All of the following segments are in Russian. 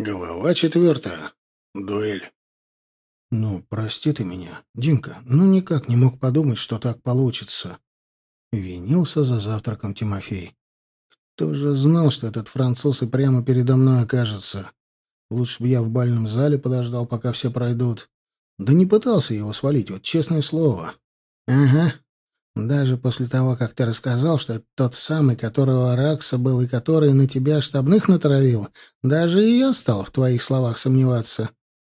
Глава четвертая. Дуэль. «Ну, прости ты меня, Димка, ну никак не мог подумать, что так получится». Винился за завтраком Тимофей. «Кто же знал, что этот француз и прямо передо мной окажется? Лучше бы я в бальном зале подождал, пока все пройдут. Да не пытался его свалить, вот честное слово». «Ага. Даже после того, как ты рассказал, что это тот самый, которого Ракса был и который на тебя штабных натравил, даже и я стал в твоих словах сомневаться».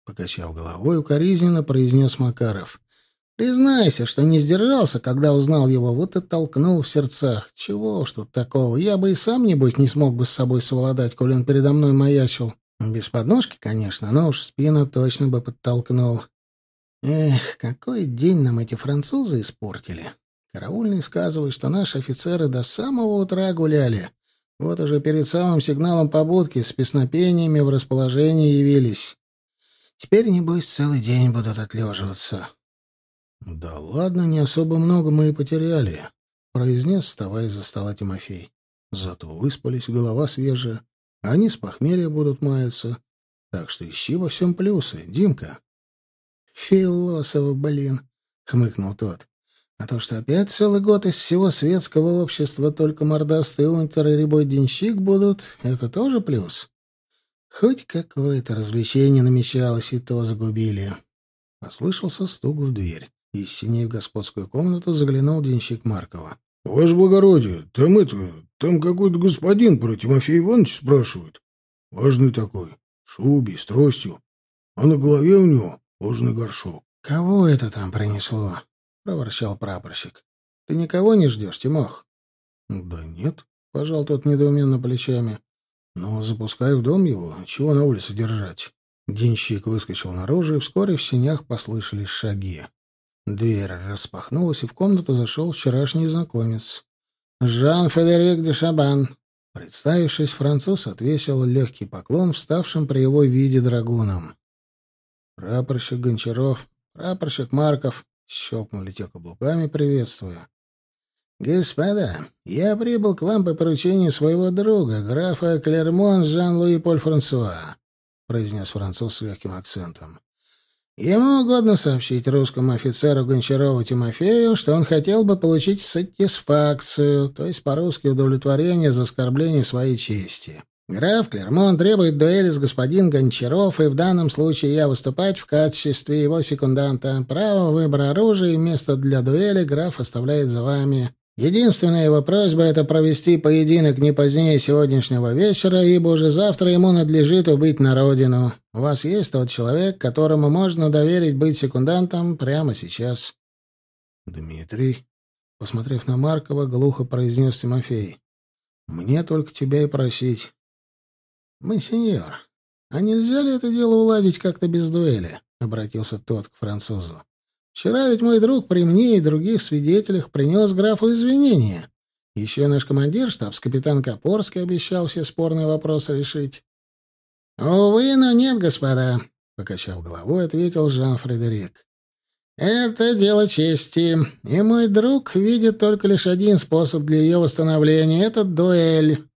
Покачав головой, укоризненно произнес Макаров. «Признайся, что не сдержался, когда узнал его, вот и толкнул в сердцах. Чего уж тут такого? Я бы и сам, небось, не смог бы с собой совладать, коли он передо мной маячил. Без подножки, конечно, но уж спину точно бы подтолкнул. Эх, какой день нам эти французы испортили. Караульный сказывает, что наши офицеры до самого утра гуляли. Вот уже перед самым сигналом побудки с песнопениями в расположении явились. Теперь, небось, целый день будут отлеживаться. — Да ладно, не особо много мы и потеряли, — произнес, вставая за стола Тимофей. — Зато выспались, голова свежая. Они с похмелья будут маяться. Так что ищи во всем плюсы, Димка. — Философ, блин, — хмыкнул тот. — А то, что опять целый год из всего светского общества только мордастый унтер и рябой денщик будут, это тоже плюс. Хоть какое-то развлечение намечалось, и то загубили. Послышался стук в дверь. Из синей в господскую комнату заглянул денщик Маркова. — Ваше благородие, там это... Там какой-то господин про Тимофея Ивановича спрашивает. Важный такой, в шубе, с тростью. А на голове у него кожаный горшок. — Кого это там принесло? — проворчал прапорщик. — Ты никого не ждешь, Тимох? — Да нет, — пожал тот недоуменно плечами. «Ну, запускай в дом его. Чего на улице держать?» Денщик выскочил наружу, и вскоре в синях послышались шаги. Дверь распахнулась, и в комнату зашел вчерашний знакомец. «Жан-Федерик де Шабан». Представившись, француз отвесил легкий поклон вставшим при его виде драгунам. «Прапорщик Гончаров, прапорщик Марков», — щелкнули те каблуками, приветствуя. «Господа, я прибыл к вам по поручению своего друга, графа Клермон Жан-Луи Поль Франсуа», — произнес француз с легким акцентом. «Ему угодно сообщить русскому офицеру Гончарову Тимофею, что он хотел бы получить сатисфакцию, то есть по-русски удовлетворение за оскорбление своей чести. Граф Клермон требует дуэли с господином Гончаров, и в данном случае я выступать в качестве его секунданта. Право выбора оружия и место для дуэли граф оставляет за вами». Единственная его просьба — это провести поединок не позднее сегодняшнего вечера, ибо уже завтра ему надлежит убыть на родину. У вас есть тот человек, которому можно доверить быть секундантом прямо сейчас?» «Дмитрий», — посмотрев на Маркова, глухо произнес Тимофей, — «мне только тебя и просить». «Мы, сеньор, а нельзя ли это дело уладить как-то без дуэли?» — обратился тот к французу. Вчера ведь мой друг при мне и других свидетелях принес графу извинения. Еще наш командир, штабс-капитан Копорский, обещал все спорные вопросы решить. — Увы, но нет, господа, — покачав головой, ответил Жан-Фредерик. — Это дело чести, и мой друг видит только лишь один способ для ее восстановления — это дуэль.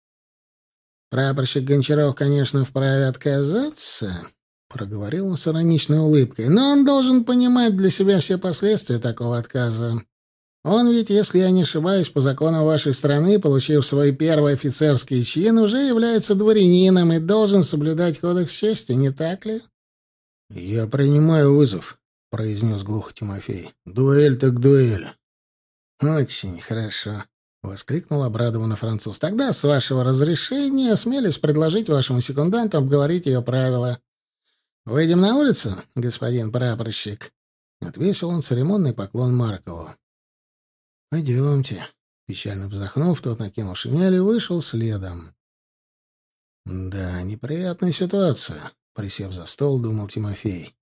Прапорщик Гончаров, конечно, вправе отказаться, проговорил он с ироничной улыбкой. «Но он должен понимать для себя все последствия такого отказа. Он ведь, если я не ошибаюсь, по законам вашей страны, получив свой первый офицерский чин, уже является дворянином и должен соблюдать кодекс чести, не так ли?» «Я принимаю вызов», — произнес глухо Тимофей. «Дуэль так дуэль». «Очень хорошо», — воскликнул обрадованно француз. «Тогда, с вашего разрешения, осмелюсь предложить вашему секунданту обговорить ее правила. «Выйдем на улицу, господин прапорщик?» — отвесил он церемонный поклон Маркову. «Пойдемте». Печально вздохнув, тот накинул шинель и вышел следом. «Да, неприятная ситуация», — присев за стол, думал Тимофей.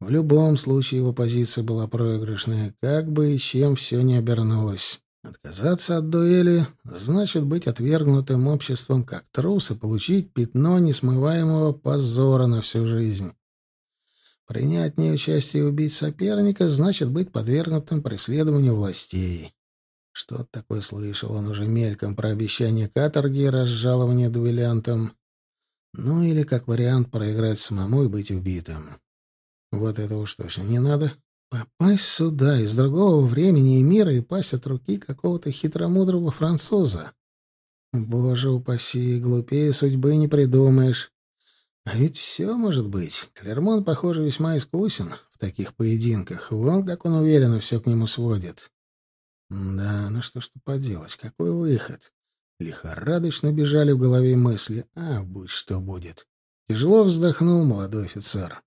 В любом случае его позиция была проигрышная, как бы и чем все не обернулось. Отказаться от дуэли значит быть отвергнутым обществом как трус и получить пятно несмываемого позора на всю жизнь. Принять в ней участие и убить соперника значит быть подвергнутым преследованию властей. Что-то такое слышал он уже мельком про обещание каторги и разжалование дуэлянтам. Ну или, как вариант, проиграть самому и быть убитым. Вот это уж точно не надо. Попасть сюда из другого времени и мира и пасть от руки какого-то хитромудрого француза. Боже упаси, глупее судьбы не придумаешь. А ведь все может быть. Клермон, похоже, весьма искусен в таких поединках. Вон как он уверенно все к нему сводит. Да, ну что ж поделать, какой выход? Лихорадочно бежали в голове мысли. А, будь что будет. Тяжело вздохнул молодой офицер.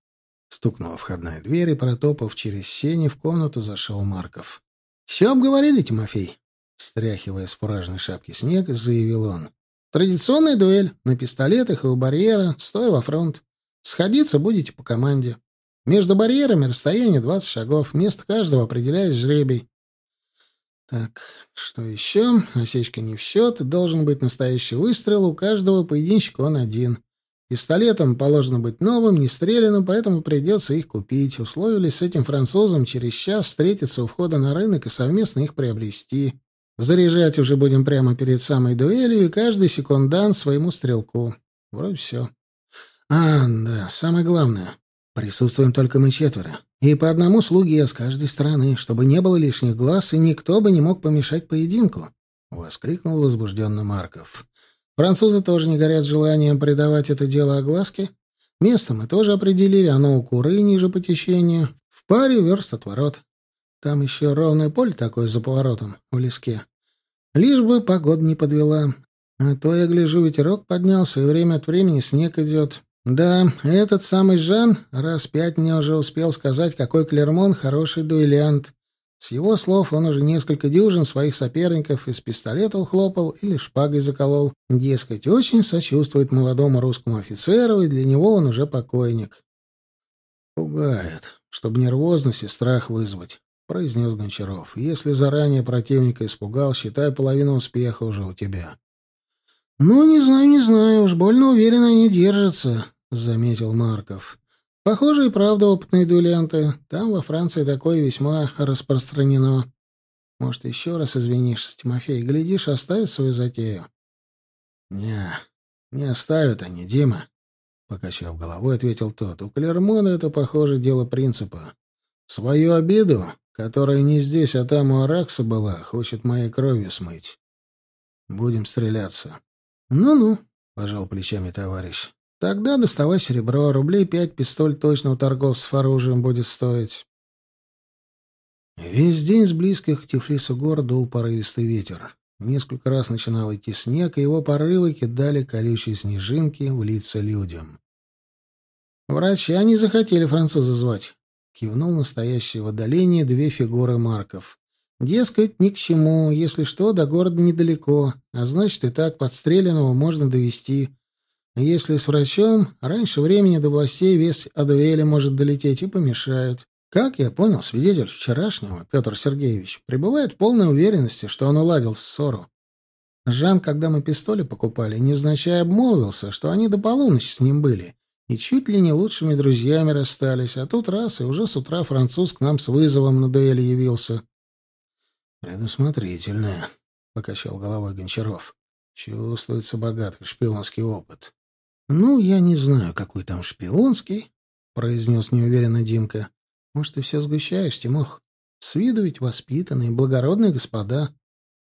Стукнула входная дверь, и, протопав через сени, в комнату зашел Марков. — Все обговорили, Тимофей? Стряхивая с фуражной шапки снег, заявил он. — Традиционная дуэль. На пистолетах и у барьера, стоя во фронт. Сходиться будете по команде. Между барьерами расстояние 20 шагов. Место каждого определяет жребий. Так, что еще? Осечка не в счет. Должен быть настоящий выстрел. У каждого поединщика он один. Пистолетом положено быть новым, не стрелянным, поэтому придется их купить. Условились с этим французом через час встретиться у входа на рынок и совместно их приобрести. Заряжать уже будем прямо перед самой дуэлью, и каждый секундант своему стрелку. Вроде все. А, да, самое главное. Присутствуем только мы четверо. И по одному слуге с каждой стороны, чтобы не было лишних глаз, и никто бы не мог помешать поединку. — воскликнул возбужденно Марков. Французы тоже не горят желанием придавать это дело огласке. Место мы тоже определили, оно у Куры ниже по течению, в паре верст от ворот. Там еще ровное поле такое за поворотом, в леске. Лишь бы погода не подвела. А то я гляжу, ветерок поднялся, и время от времени снег идет. Да, этот самый Жан раз пять мне уже успел сказать, какой Клермон хороший дуэлянт. С его слов он уже несколько дюжин своих соперников из пистолета ухлопал или шпагой заколол. Дескать, очень сочувствует молодому русскому офицеру, и для него он уже покойник. «Пугает, чтобы нервозность и страх вызвать», — произнес Гончаров. «Если заранее противника испугал, считай, половину успеха уже у тебя». «Ну, не знаю, не знаю, уж больно уверенно они держатся», — заметил Марков. «Похоже, и правда опытные дуэлянты. Там во Франции такое весьма распространено. Может, еще раз извинишься, Тимофей, глядишь, оставят свою затею?» «Не, не оставят они, Дима», — покачав головой, ответил тот. «У Клермона это, похоже, дело принципа. Свою обиду, которая не здесь, а там у Аракса была, хочет моей кровью смыть. Будем стреляться». «Ну-ну», — пожал плечами товарищ. «Тогда доставай серебро. Рублей пять пистоль точно у торговцев оружием будет стоить». Весь день с близких к Тифлису гор дул порывистый ветер. Несколько раз начинал идти снег, и его порывы кидали колючие снежинки в лица людям. «Врача не захотели француза звать», — кивнул настоящее в отдалении две фигуры Марков. Дескать, ни к чему, если что, до города недалеко, а значит, и так подстреленного можно довести. Если с врачом, раньше времени до властей весь о дуэли может долететь и помешают. Как я понял, свидетель вчерашнего, Петр Сергеевич, пребывает в полной уверенности, что он уладил ссору. Жан, когда мы пистоли покупали, невзначай обмолвился, что они до полуночи с ним были, и чуть ли не лучшими друзьями расстались, а тут раз, и уже с утра француз к нам с вызовом на дуэль явился. «Предусмотрительная», — покачал головой Гончаров. «Чувствуется богатый шпионский опыт». «Ну, я не знаю, какой там шпионский», — произнес неуверенно Димка. «Может, ты все сгущаешь, Тимох? С виду ведь воспитанные, благородные господа».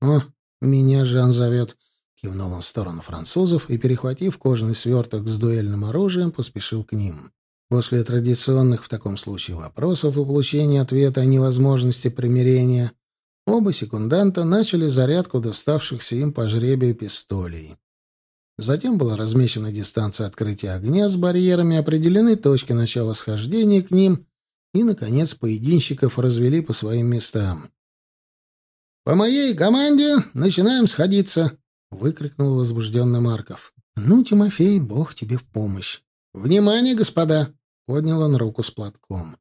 «О, меня Жан зовет», — кивнул он в сторону французов и, перехватив кожаный сверток с дуэльным оружием, поспешил к ним. После традиционных в таком случае вопросов и получения ответа о невозможности примирения Оба секунданта начали зарядку доставшихся им по жребию пистолей. Затем была размечена дистанция открытия огня с барьерами, определены точки начала схождения к ним, и, наконец, поединщиков развели по своим местам. «По моей команде начинаем сходиться!» — выкрикнул возбужденный Марков. «Ну, Тимофей, бог тебе в помощь!» «Внимание, господа!» — поднял он руку с платком.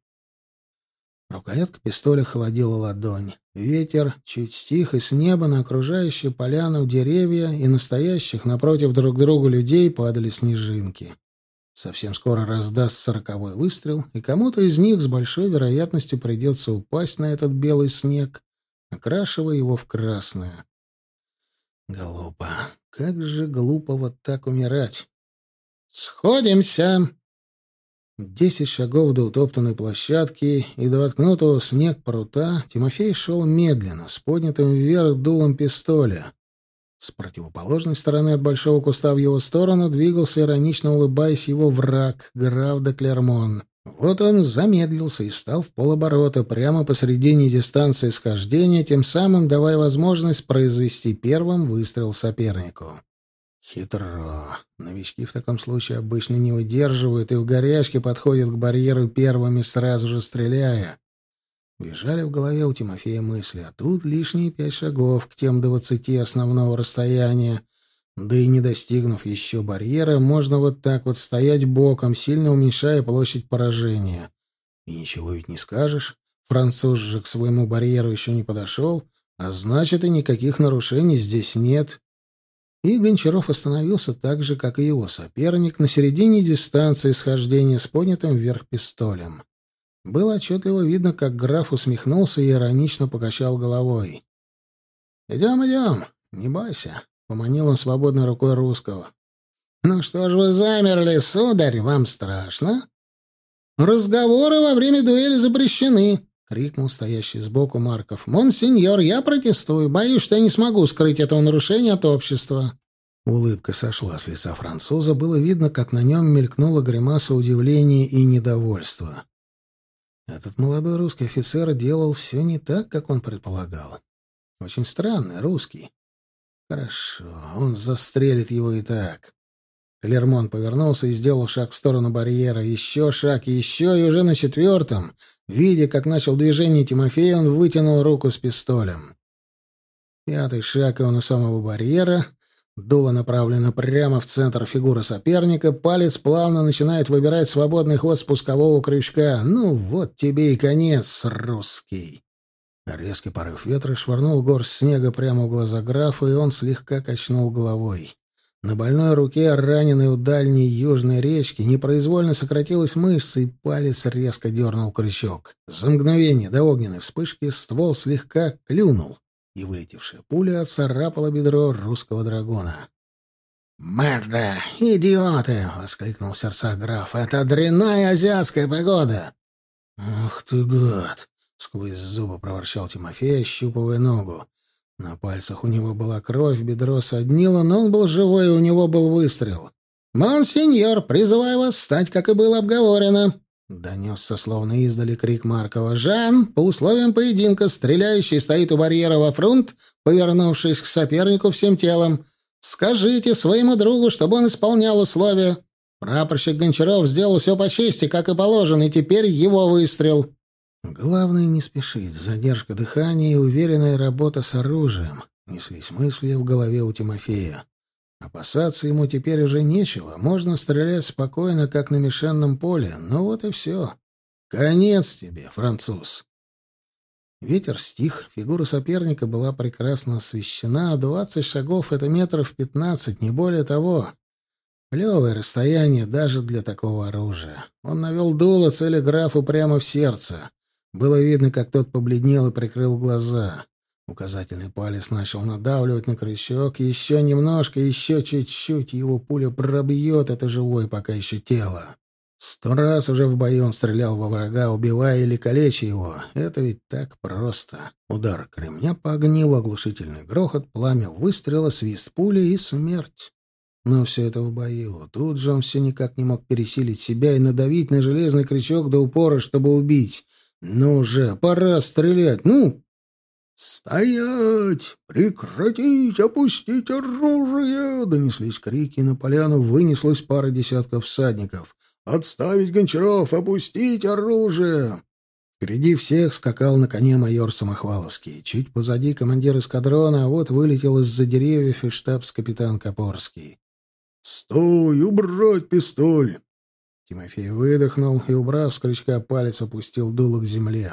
Рукоятка пистоля холодила ладонь. Ветер чуть стих, и с неба на окружающую поляну деревья и настоящих напротив друг друга людей падали снежинки. Совсем скоро раздастся роковой выстрел, и кому-то из них с большой вероятностью придется упасть на этот белый снег, окрашивая его в красное. Глупо. Как же глупо вот так умирать. «Сходимся!» Десять шагов до утоптанной площадки и до воткнутого в снег прута Тимофей шел медленно, с поднятым вверх дулом пистоля. С противоположной стороны от большого куста в его сторону двигался, иронично улыбаясь, его враг, граф де Клермон. Вот он замедлился и встал в полоборота прямо посредине дистанции схождения, тем самым давая возможность произвести первым выстрел сопернику. Хитро. Новички в таком случае обычно не удерживают и в горячке подходят к барьеру первыми, сразу же стреляя. Бежали в голове у Тимофея мысли, а тут лишние пять шагов к тем двадцати основного расстояния. Да и не достигнув еще барьера, можно вот так вот стоять боком, сильно уменьшая площадь поражения. И ничего ведь не скажешь. Француз же к своему барьеру еще не подошел, а значит, и никаких нарушений здесь нет. И Гончаров остановился так же, как и его соперник, на середине дистанции схождения с поднятым вверх пистолем. Было отчетливо видно, как граф усмехнулся и иронично покачал головой. «Идем, идем, не бойся», — поманил он свободной рукой русского. «Ну что ж вы замерли, сударь, вам страшно?» «Разговоры во время дуэли запрещены», — крикнул стоящий сбоку Марков. «Монсеньор, я протестую. Боюсь, что я не смогу скрыть этого нарушения от общества». Улыбка сошла с лица француза. Было видно, как на нем мелькнула гримаса удивления и недовольства. Этот молодой русский офицер делал все не так, как он предполагал. Очень странный русский. Хорошо, он застрелит его и так. Клермон повернулся и сделал шаг в сторону барьера. Еще шаг, еще, и уже на четвертом, видя, как начал движение Тимофей, он вытянул руку с пистолем. Пятый шаг, и он у самого барьера. Дуло направлено прямо в центр фигуры соперника, палец плавно начинает выбирать свободный ход спускового крючка. Ну вот тебе и конец, русский. Резкий порыв ветра швырнул горсть снега прямо в глаза графа, и он слегка качнул головой. На больной руке, раненой у дальней южной речки, непроизвольно сократилась мышца, и палец резко дернул крючок. За мгновение до огненной вспышки ствол слегка клюнул и вылетевшая пуля отцарапала бедро русского драгона. «Мерда! Идиоты!» — воскликнул в сердцах граф. «Это дрянная азиатская погода!» «Ах ты гад!» — сквозь зубы проворчал Тимофей, ощупывая ногу. На пальцах у него была кровь, бедро соднило, но он был живой, и у него был выстрел. «Монсеньор, призываю вас встать, как и было обговорено!» Донесся словно издали крик Маркова. «Жан, по условиям поединка, стреляющий стоит у барьера во фронт, повернувшись к сопернику всем телом. Скажите своему другу, чтобы он исполнял условия. Прапорщик Гончаров сделал все по чести, как и положено, и теперь его выстрел». Главное не спешить. Задержка дыхания и уверенная работа с оружием. Неслись мысли в голове у Тимофея. Опасаться ему теперь уже нечего. Можно стрелять спокойно, как на мишенном поле. Ну вот и все. Конец тебе, француз. Ветер стих, фигура соперника была прекрасно освещена, двадцать шагов — это метров пятнадцать, не более того. Плевое расстояние даже для такого оружия. Он навел дуло цели графу прямо в сердце. Было видно, как тот побледнел и прикрыл глаза. Указательный палец начал надавливать на крючок. Еще немножко, еще чуть-чуть. Его пуля пробьет это живое пока еще тело. Сто раз уже в бою он стрелял во врага, убивая или калеча его. Это ведь так просто. Удар кремня по огниву, оглушительный грохот, пламя выстрела, свист пули и смерть. Но все это в бою. Тут же он все никак не мог пересилить себя и надавить на железный крючок до упора, чтобы убить. Ну же, пора стрелять. Ну, «Стоять! Прекратить! Опустить оружие!» Донеслись крики, на поляну вынеслась пара десятков всадников. «Отставить Гончаров! Опустить оружие!» Впереди всех скакал на коне майор Самохваловский. Чуть позади командир эскадрона, а вот вылетел из-за деревьев и штабс-капитан Копорский. «Стой! Убрать пистоль!» Тимофей выдохнул и, убрав с крючка палец, опустил дуло к земле.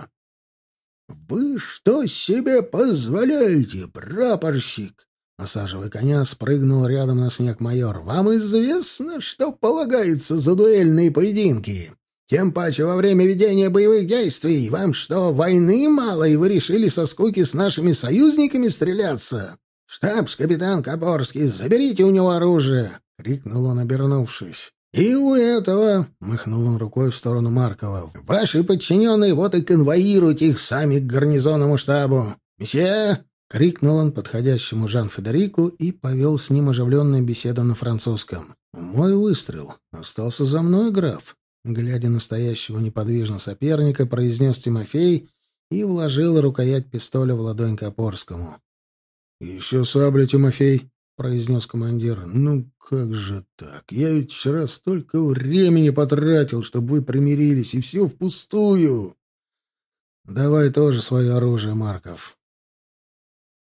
«Вы что себе позволяете, прапорщик?» Осаживая коня, спрыгнул рядом на снег майор. «Вам известно, что полагается за дуэльные поединки? Тем паче во время ведения боевых действий. Вам что, войны мало, и вы решили со скуки с нашими союзниками стреляться? Штабс-капитан Копорский, заберите у него оружие!» — крикнул он, обернувшись. И у этого, — махнул он рукой в сторону Маркова, — ваши подчиненные вот и конвоируют их сами к гарнизонному штабу. Месье! — крикнул он подходящему Жан-Федерику и повел с ним оживленную беседу на французском. Мой выстрел остался за мной, граф. Глядя на стоящего неподвижно соперника, произнес Тимофей и вложил рукоять пистоля в ладонь Копорскому. — Еще сабля, Тимофей, — произнес командир. — Ну как же так? Я ведь вчера столько времени потратил, чтобы вы примирились, и все впустую. — Давай тоже свое оружие, Марков.